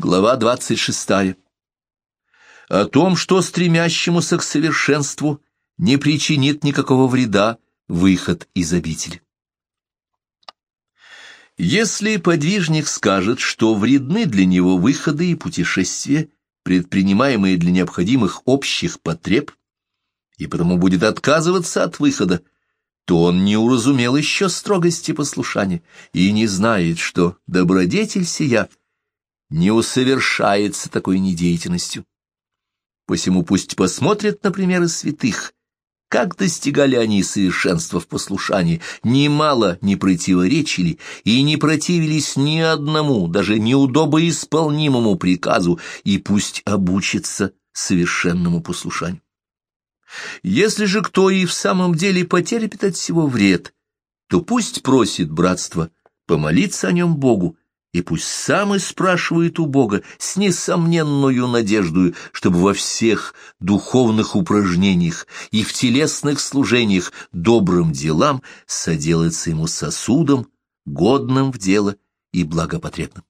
Глава 26. О том, что стремящемуся к совершенству не причинит никакого вреда выход из обители. Если подвижник скажет, что вредны для него выходы и путешествия, предпринимаемые для необходимых общих потреб, и потому будет отказываться от выхода, то он не уразумел еще строгости послушания и не знает, что добродетель сия не усовершается такой недеятельностью. Посему пусть посмотрят на примеры святых, как достигали они совершенства в послушании, немало не противоречили и не противились ни одному, даже неудобоисполнимому приказу, и пусть обучится совершенному послушанию. Если же кто и в самом деле потерпит от всего вред, то пусть просит братство помолиться о нем Богу и пусть сам и спрашивает у Бога с несомненную надеждою, чтобы во всех духовных упражнениях и в телесных служениях добрым делам соделаться ему сосудом, годным в дело и благопотребным.